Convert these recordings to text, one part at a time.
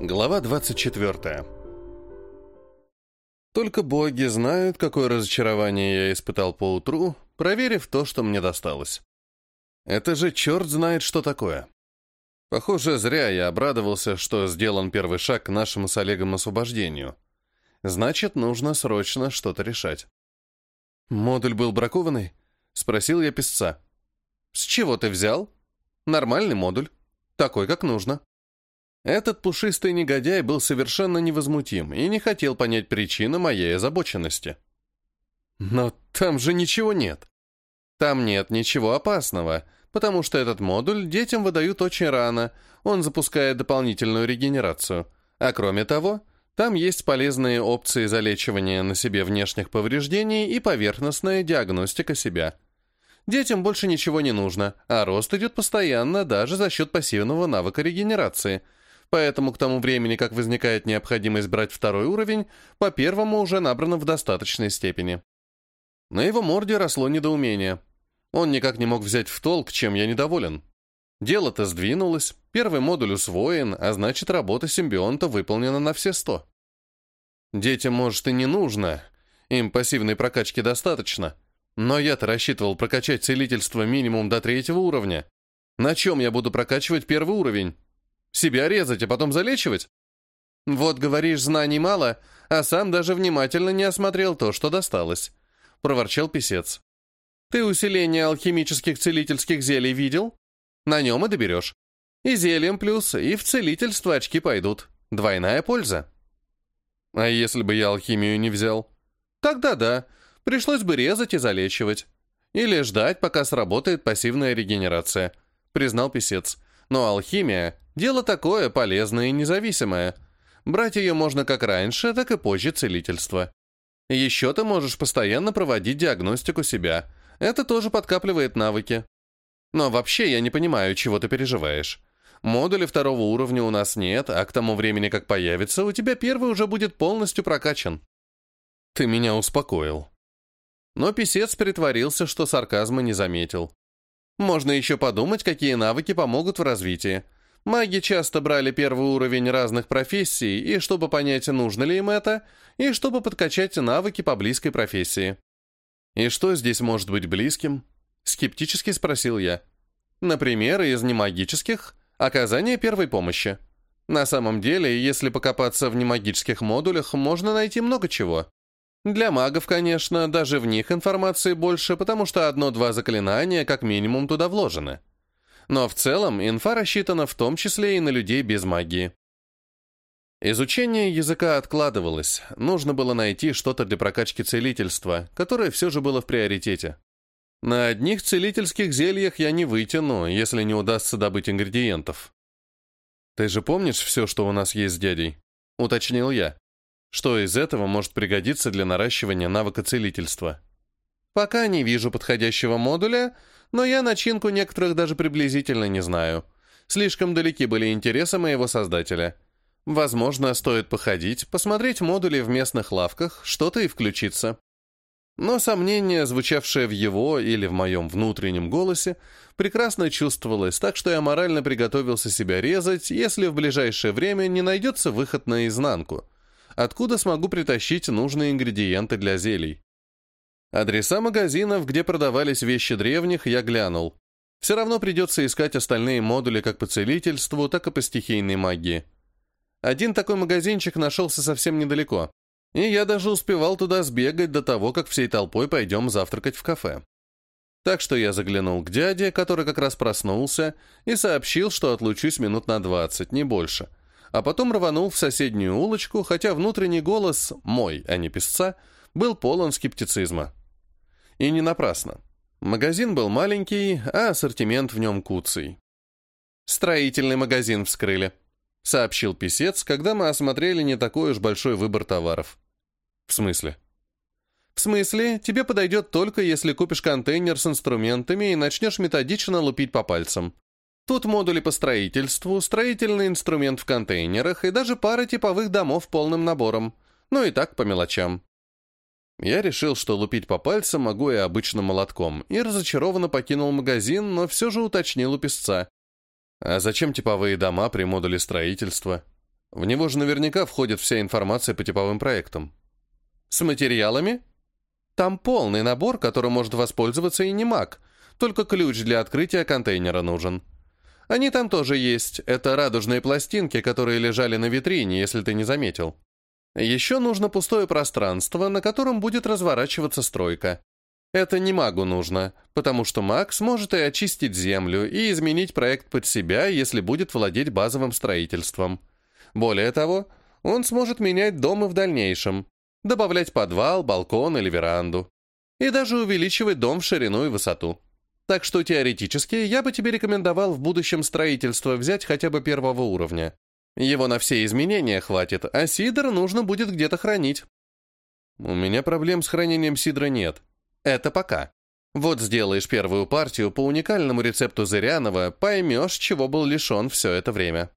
Глава 24. Только боги знают, какое разочарование я испытал поутру, проверив то, что мне досталось. Это же черт знает, что такое. Похоже, зря я обрадовался, что сделан первый шаг к нашему с Олегом освобождению. Значит, нужно срочно что-то решать. «Модуль был бракованный?» — спросил я писца. «С чего ты взял?» «Нормальный модуль. Такой, как нужно». Этот пушистый негодяй был совершенно невозмутим и не хотел понять причину моей озабоченности. «Но там же ничего нет». «Там нет ничего опасного», потому что этот модуль детям выдают очень рано, он запускает дополнительную регенерацию. А кроме того, там есть полезные опции залечивания на себе внешних повреждений и поверхностная диагностика себя. Детям больше ничего не нужно, а рост идет постоянно даже за счет пассивного навыка регенерации. Поэтому к тому времени, как возникает необходимость брать второй уровень, по первому уже набрано в достаточной степени. На его морде росло недоумение. Он никак не мог взять в толк, чем я недоволен. Дело-то сдвинулось, первый модуль усвоен, а значит, работа симбионта выполнена на все сто. Детям, может, и не нужно, им пассивной прокачки достаточно, но я-то рассчитывал прокачать целительство минимум до третьего уровня. На чем я буду прокачивать первый уровень? Себя резать, а потом залечивать? Вот, говоришь, знаний мало, а сам даже внимательно не осмотрел то, что досталось. Проворчал писец. Ты усиление алхимических целительских зелий видел? На нем и доберешь. И зельем плюс, и в целительство очки пойдут. Двойная польза. А если бы я алхимию не взял? Тогда да. Пришлось бы резать и залечивать. Или ждать, пока сработает пассивная регенерация, признал писец. Но алхимия – дело такое полезное и независимое. Брать ее можно как раньше, так и позже целительства. Еще ты можешь постоянно проводить диагностику себя – это тоже подкапливает навыки. Но вообще я не понимаю, чего ты переживаешь. Модуля второго уровня у нас нет, а к тому времени, как появится, у тебя первый уже будет полностью прокачан. Ты меня успокоил. Но писец притворился, что сарказма не заметил. Можно еще подумать, какие навыки помогут в развитии. Маги часто брали первый уровень разных профессий, и чтобы понять, нужно ли им это, и чтобы подкачать навыки по близкой профессии. «И что здесь может быть близким?» — скептически спросил я. «Например, из немагических — оказание первой помощи. На самом деле, если покопаться в немагических модулях, можно найти много чего. Для магов, конечно, даже в них информации больше, потому что одно-два заклинания как минимум туда вложены. Но в целом инфа рассчитана в том числе и на людей без магии. Изучение языка откладывалось, нужно было найти что-то для прокачки целительства, которое все же было в приоритете. На одних целительских зельях я не вытяну, если не удастся добыть ингредиентов. «Ты же помнишь все, что у нас есть с дядей?» — уточнил я. «Что из этого может пригодиться для наращивания навыка целительства?» «Пока не вижу подходящего модуля, но я начинку некоторых даже приблизительно не знаю. Слишком далеки были интересы моего создателя». Возможно, стоит походить, посмотреть модули в местных лавках, что-то и включиться. Но сомнение, звучавшее в его или в моем внутреннем голосе, прекрасно чувствовалось, так что я морально приготовился себя резать, если в ближайшее время не найдется выход на изнанку, откуда смогу притащить нужные ингредиенты для зелий. Адреса магазинов, где продавались вещи древних, я глянул. Все равно придется искать остальные модули как по целительству, так и по стихийной магии. Один такой магазинчик нашелся совсем недалеко, и я даже успевал туда сбегать до того, как всей толпой пойдем завтракать в кафе. Так что я заглянул к дяде, который как раз проснулся, и сообщил, что отлучусь минут на двадцать, не больше. А потом рванул в соседнюю улочку, хотя внутренний голос, мой, а не песца, был полон скептицизма. И не напрасно. Магазин был маленький, а ассортимент в нем куцый. «Строительный магазин вскрыли», сообщил писец, когда мы осмотрели не такой уж большой выбор товаров. В смысле? В смысле, тебе подойдет только, если купишь контейнер с инструментами и начнешь методично лупить по пальцам. Тут модули по строительству, строительный инструмент в контейнерах и даже пара типовых домов полным набором. Ну и так по мелочам. Я решил, что лупить по пальцам могу и обычным молотком, и разочарованно покинул магазин, но все же уточнил у песца. А зачем типовые дома при модуле строительства? В него же наверняка входит вся информация по типовым проектам. С материалами? Там полный набор, которым может воспользоваться и не маг. Только ключ для открытия контейнера нужен. Они там тоже есть. Это радужные пластинки, которые лежали на витрине, если ты не заметил. Еще нужно пустое пространство, на котором будет разворачиваться стройка. Это не магу нужно, потому что маг сможет и очистить землю, и изменить проект под себя, если будет владеть базовым строительством. Более того, он сможет менять дом и в дальнейшем, добавлять подвал, балкон или веранду. И даже увеличивать дом в ширину и высоту. Так что теоретически я бы тебе рекомендовал в будущем строительство взять хотя бы первого уровня. Его на все изменения хватит, а сидр нужно будет где-то хранить. У меня проблем с хранением сидра нет. Это пока. Вот сделаешь первую партию по уникальному рецепту Зырянова, поймешь, чего был лишен все это время.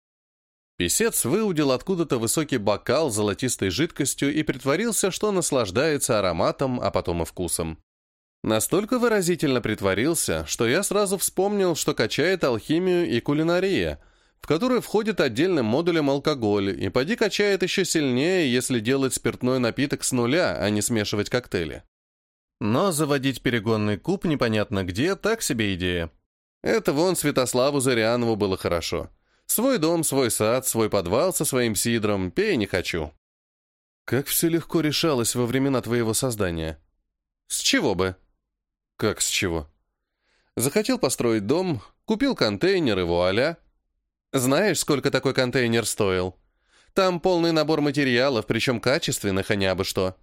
Песец выудил откуда-то высокий бокал золотистой жидкостью и притворился, что наслаждается ароматом, а потом и вкусом. Настолько выразительно притворился, что я сразу вспомнил, что качает алхимию и кулинария, в которую входит отдельным модулем алкоголь, и поди качает еще сильнее, если делать спиртной напиток с нуля, а не смешивать коктейли. Но заводить перегонный куб непонятно где, так себе идея. Это вон Святославу Зарянову было хорошо. Свой дом, свой сад, свой подвал со своим сидром, пей не хочу. Как все легко решалось во времена твоего создания. С чего бы? Как с чего? Захотел построить дом, купил контейнер и вуаля. Знаешь, сколько такой контейнер стоил? Там полный набор материалов, причем качественных, а не абы что.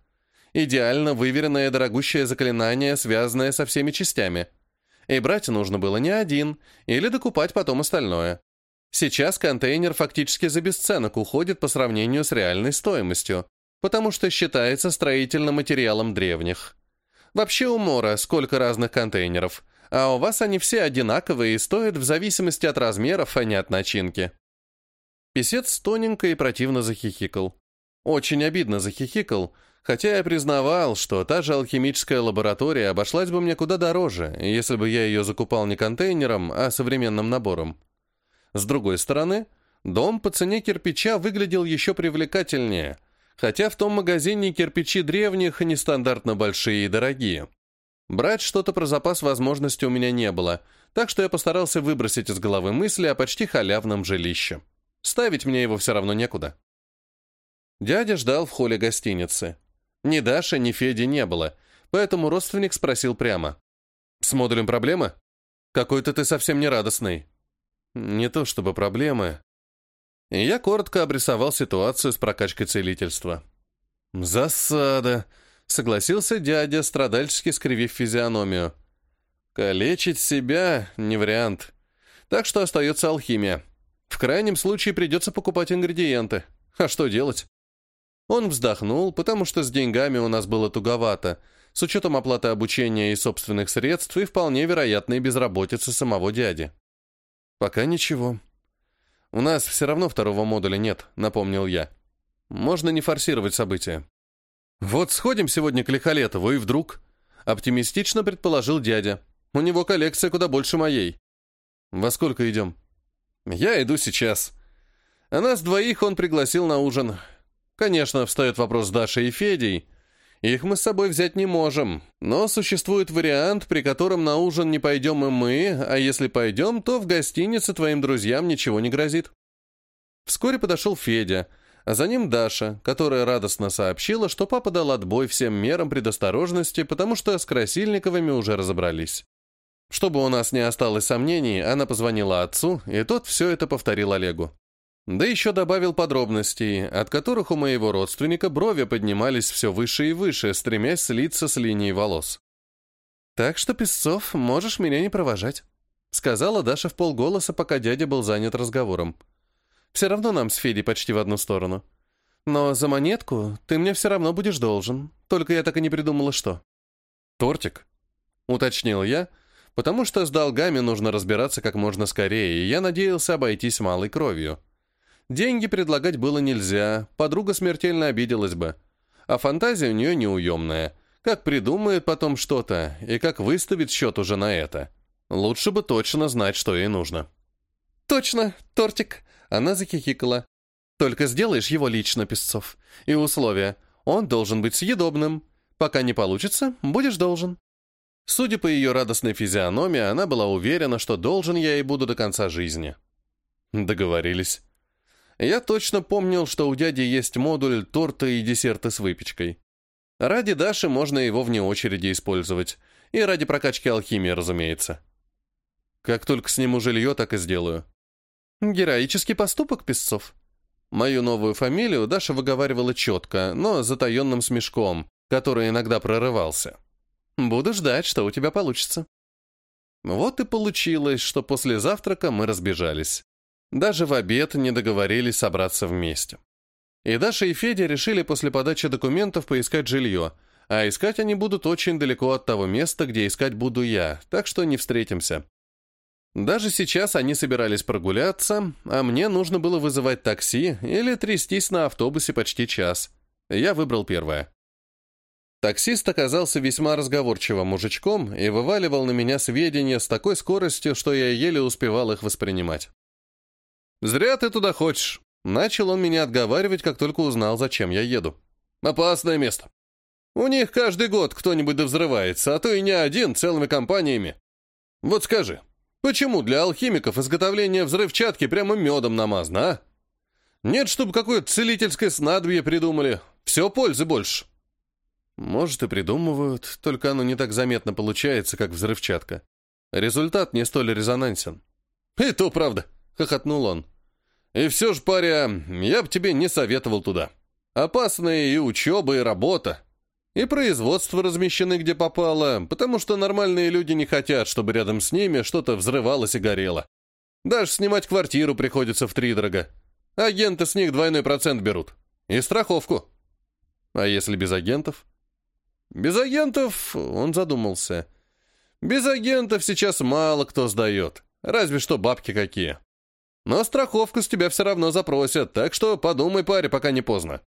Идеально выверенное дорогущее заклинание, связанное со всеми частями. И брать нужно было не один, или докупать потом остальное. Сейчас контейнер фактически за бесценок уходит по сравнению с реальной стоимостью, потому что считается строительным материалом древних. Вообще у Мора сколько разных контейнеров, а у вас они все одинаковые и стоят в зависимости от размеров, а не от начинки. Песец тоненько и противно захихикал. Очень обидно захихикал, хотя я признавал, что та же алхимическая лаборатория обошлась бы мне куда дороже, если бы я ее закупал не контейнером, а современным набором. С другой стороны, дом по цене кирпича выглядел еще привлекательнее, хотя в том магазине кирпичи древних нестандартно большие и дорогие. Брать что-то про запас возможности у меня не было, так что я постарался выбросить из головы мысли о почти халявном жилище. Ставить мне его все равно некуда. Дядя ждал в холле гостиницы. Ни Даши, ни Феди не было, поэтому родственник спросил прямо. «С модулем проблемы? Какой-то ты совсем не радостный». «Не то чтобы проблемы, и я коротко обрисовал ситуацию с прокачкой целительства. «Засада», — согласился дядя, страдальчески скривив физиономию. «Калечить себя — не вариант. Так что остается алхимия. В крайнем случае придется покупать ингредиенты. А что делать?» Он вздохнул, потому что с деньгами у нас было туговато, с учетом оплаты обучения и собственных средств и вполне вероятной безработицы самого дяди. «Пока ничего», «У нас все равно второго модуля нет», — напомнил я. «Можно не форсировать события». «Вот сходим сегодня к Лихолетову, и вдруг...» Оптимистично предположил дядя. «У него коллекция куда больше моей». «Во сколько идем?» «Я иду сейчас». А нас двоих он пригласил на ужин. Конечно, встает вопрос с Дашей и Федей, их мы с собой взять не можем, но существует вариант, при котором на ужин не пойдем и мы, а если пойдем, то в гостинице твоим друзьям ничего не грозит. Вскоре подошел Федя, а за ним Даша, которая радостно сообщила, что папа дал отбой всем мерам предосторожности, потому что с Красильниковыми уже разобрались. Чтобы у нас не осталось сомнений, она позвонила отцу, и тот все это повторил Олегу. Да еще добавил подробностей, от которых у моего родственника брови поднимались все выше и выше, стремясь слиться с линией волос. «Так что, Песцов, можешь меня не провожать», — сказала Даша в полголоса, пока дядя был занят разговором. «Все равно нам с Федей почти в одну сторону. Но за монетку ты мне все равно будешь должен, только я так и не придумала, что». «Тортик?» — уточнил я, потому что с долгами нужно разбираться как можно скорее, и я надеялся обойтись малой кровью. Деньги предлагать было нельзя, подруга смертельно обиделась бы. А фантазия у нее неуемная. Как придумает потом что-то, и как выставит счет уже на это. Лучше бы точно знать, что ей нужно. «Точно, тортик!» Она захихикала. Только сделаешь его лично, Песцов. И условия. Он должен быть съедобным. Пока не получится, будешь должен». Судя по ее радостной физиономии, она была уверена, что должен я и буду до конца жизни. Договорились. Я точно помнил, что у дяди есть модуль торта и десерты с выпечкой. Ради Даши можно его вне очереди использовать. И ради прокачки алхимии, разумеется. Как только сниму жилье, так и сделаю. Героический поступок, Песцов. Мою новую фамилию Даша выговаривала четко, но с затаенным смешком, который иногда прорывался. Буду ждать, что у тебя получится. Вот и получилось, что после завтрака мы разбежались. Даже в обед не договорились собраться вместе. И Даша и Федя решили после подачи документов поискать жилье, а искать они будут очень далеко от того места, где искать буду я, так что не встретимся. Даже сейчас они собирались прогуляться, а мне нужно было вызывать такси или трястись на автобусе почти час. Я выбрал первое. Таксист оказался весьма разговорчивым мужичком и вываливал на меня сведения с такой скоростью, что я еле успевал их воспринимать. «Зря ты туда хочешь», — начал он меня отговаривать, как только узнал, зачем я еду. «Опасное место. У них каждый год кто-нибудь взрывается, а то и не один, целыми компаниями. Вот скажи, почему для алхимиков изготовление взрывчатки прямо медом намазано, а? Нет, чтобы какое-то целительское снадобье придумали. Все пользы больше». Может, и придумывают, только оно не так заметно получается, как взрывчатка. Результат не столь резонансен. «И то правда», — хохотнул он. «И все же, паря, я бы тебе не советовал туда. Опасная и учеба, и работа. И производство размещены где попало, потому что нормальные люди не хотят, чтобы рядом с ними что-то взрывалось и горело. Даже снимать квартиру приходится втридорога. Агенты с них двойной процент берут. И страховку. А если без агентов?» Без агентов, он задумался. Без агентов сейчас мало кто сдает, разве что бабки какие. Но страховку с тебя все равно запросят, так что подумай, паре, пока не поздно.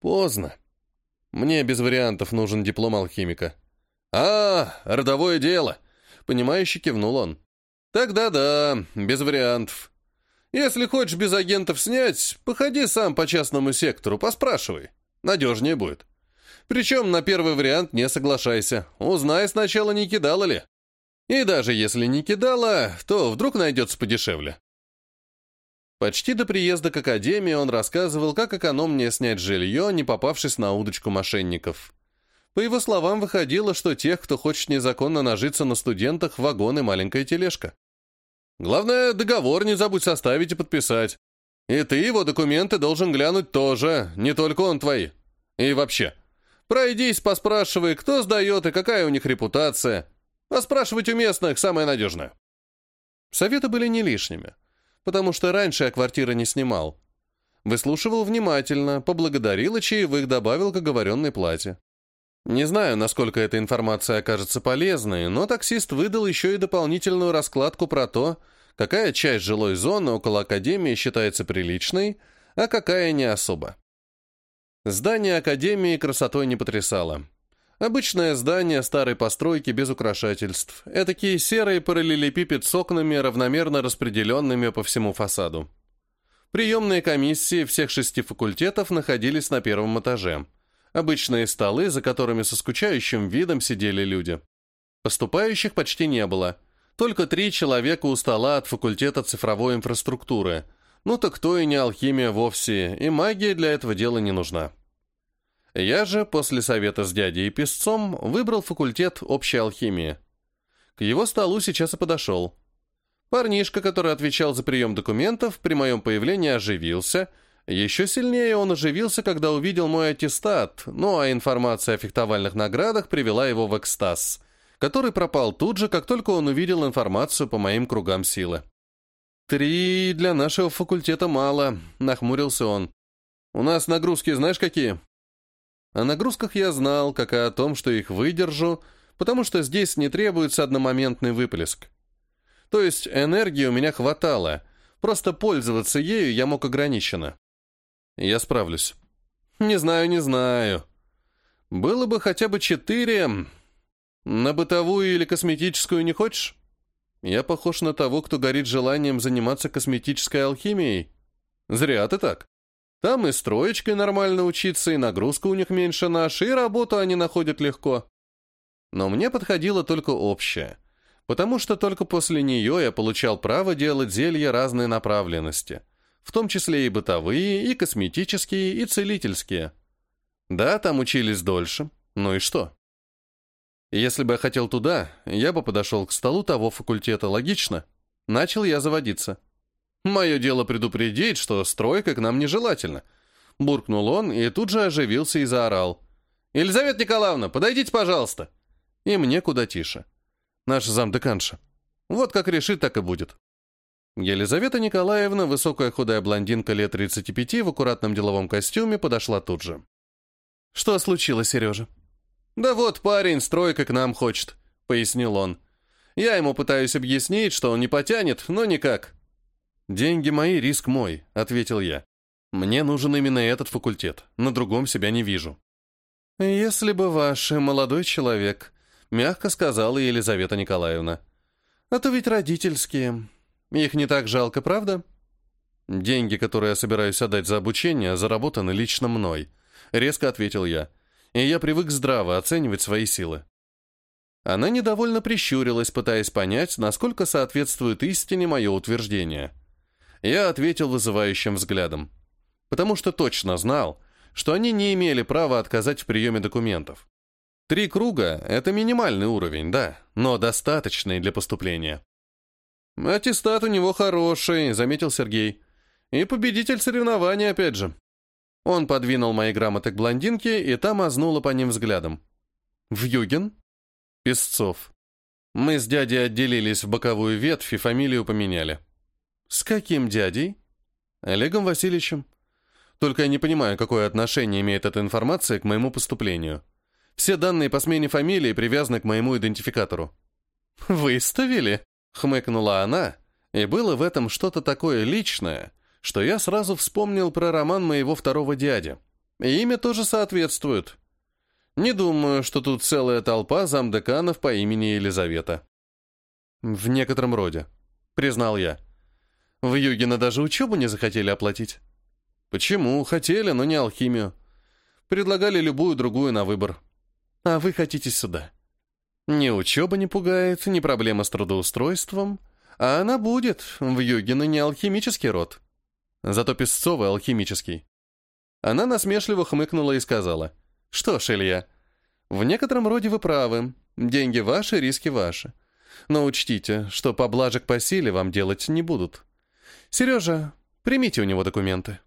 Поздно. Мне без вариантов нужен диплом алхимика. А, родовое дело. Понимающе кивнул он. Тогда да, без вариантов. Если хочешь без агентов снять, походи сам по частному сектору, поспрашивай. Надежнее будет. Причем на первый вариант не соглашайся. Узнай сначала, не кидала ли. И даже если не кидала, то вдруг найдется подешевле. Почти до приезда к академии он рассказывал, как экономнее снять жилье, не попавшись на удочку мошенников. По его словам, выходило, что тех, кто хочет незаконно нажиться на студентах, вагон и маленькая тележка. Главное, договор не забудь составить и подписать. И ты его документы должен глянуть тоже, не только он твои. И вообще, Пройдись, поспрашивай, кто сдает и какая у них репутация. Поспрашивать у местных самое надежное. Советы были не лишними, потому что раньше я квартиры не снимал. Выслушивал внимательно, поблагодарил и чаевых добавил к оговоренной плате. Не знаю, насколько эта информация окажется полезной, но таксист выдал еще и дополнительную раскладку про то, какая часть жилой зоны около Академии считается приличной, а какая не особо. Здание Академии красотой не потрясало. Обычное здание старой постройки без украшательств. Этакий серый параллелепипед с окнами, равномерно распределенными по всему фасаду. Приемные комиссии всех шести факультетов находились на первом этаже. Обычные столы, за которыми со скучающим видом сидели люди. Поступающих почти не было. Только три человека у стола от факультета цифровой инфраструктуры – ну так то и не алхимия вовсе, и магия для этого дела не нужна. Я же, после совета с дядей и песцом, выбрал факультет общей алхимии. К его столу сейчас и подошел. Парнишка, который отвечал за прием документов, при моем появлении оживился. Еще сильнее он оживился, когда увидел мой аттестат, ну а информация о фехтовальных наградах привела его в экстаз, который пропал тут же, как только он увидел информацию по моим кругам силы. «Три для нашего факультета мало», — нахмурился он. «У нас нагрузки знаешь какие?» О нагрузках я знал, как и о том, что их выдержу, потому что здесь не требуется одномоментный выплеск. То есть энергии у меня хватало, просто пользоваться ею я мог ограниченно. Я справлюсь. Не знаю, не знаю. Было бы хотя бы четыре. На бытовую или косметическую не хочешь? Я похож на того, кто горит желанием заниматься косметической алхимией. Зря ты так. Там и строечкой нормально учиться, и нагрузка у них меньше нашей, и работу они находят легко. Но мне подходило только общее, потому что только после нее я получал право делать зелья разной направленности, в том числе и бытовые, и косметические, и целительские. Да, там учились дольше, ну и что? Если бы я хотел туда, я бы подошел к столу того факультета, логично. Начал я заводиться. Мое дело предупредить, что стройка к нам нежелательна. Буркнул он и тут же оживился и заорал. «Елизавета Николаевна, подойдите, пожалуйста!» И мне куда тише. Наш замдеканша. Вот как решит, так и будет. Елизавета Николаевна, высокая худая блондинка лет 35 в аккуратном деловом костюме, подошла тут же. «Что случилось, Сережа?» «Да вот парень стройка к нам хочет», — пояснил он. «Я ему пытаюсь объяснить, что он не потянет, но никак». «Деньги мои, риск мой», — ответил я. «Мне нужен именно этот факультет, на другом себя не вижу». «Если бы ваш молодой человек», — мягко сказала Елизавета Николаевна. «А то ведь родительские. Их не так жалко, правда?» «Деньги, которые я собираюсь отдать за обучение, заработаны лично мной», — резко ответил я и я привык здраво оценивать свои силы. Она недовольно прищурилась, пытаясь понять, насколько соответствует истине мое утверждение. Я ответил вызывающим взглядом, потому что точно знал, что они не имели права отказать в приеме документов. Три круга — это минимальный уровень, да, но достаточный для поступления. «Аттестат у него хороший», — заметил Сергей. «И победитель соревнований, опять же». Он подвинул мои грамоты к блондинке, и та мазнула по ним взглядом. «Вьюгин?» «Песцов». Мы с дядей отделились в боковую ветвь и фамилию поменяли. «С каким дядей?» «Олегом Васильевичем». Только я не понимаю, какое отношение имеет эта информация к моему поступлению. Все данные по смене фамилии привязаны к моему идентификатору. «Выставили?» — хмыкнула она, и было в этом что-то такое личное, что я сразу вспомнил про роман моего второго дяди. И имя тоже соответствует. Не думаю, что тут целая толпа замдеканов по имени Елизавета. В некотором роде, признал я. В Югина даже учебу не захотели оплатить. Почему? Хотели, но не алхимию. Предлагали любую другую на выбор. А вы хотите сюда. Ни учеба не пугает, ни проблема с трудоустройством. А она будет. В Югина не алхимический род. Зато Песцовый алхимический. Она насмешливо хмыкнула и сказала, «Что ж, Илья, в некотором роде вы правы. Деньги ваши, риски ваши. Но учтите, что поблажек по силе вам делать не будут. Сережа, примите у него документы».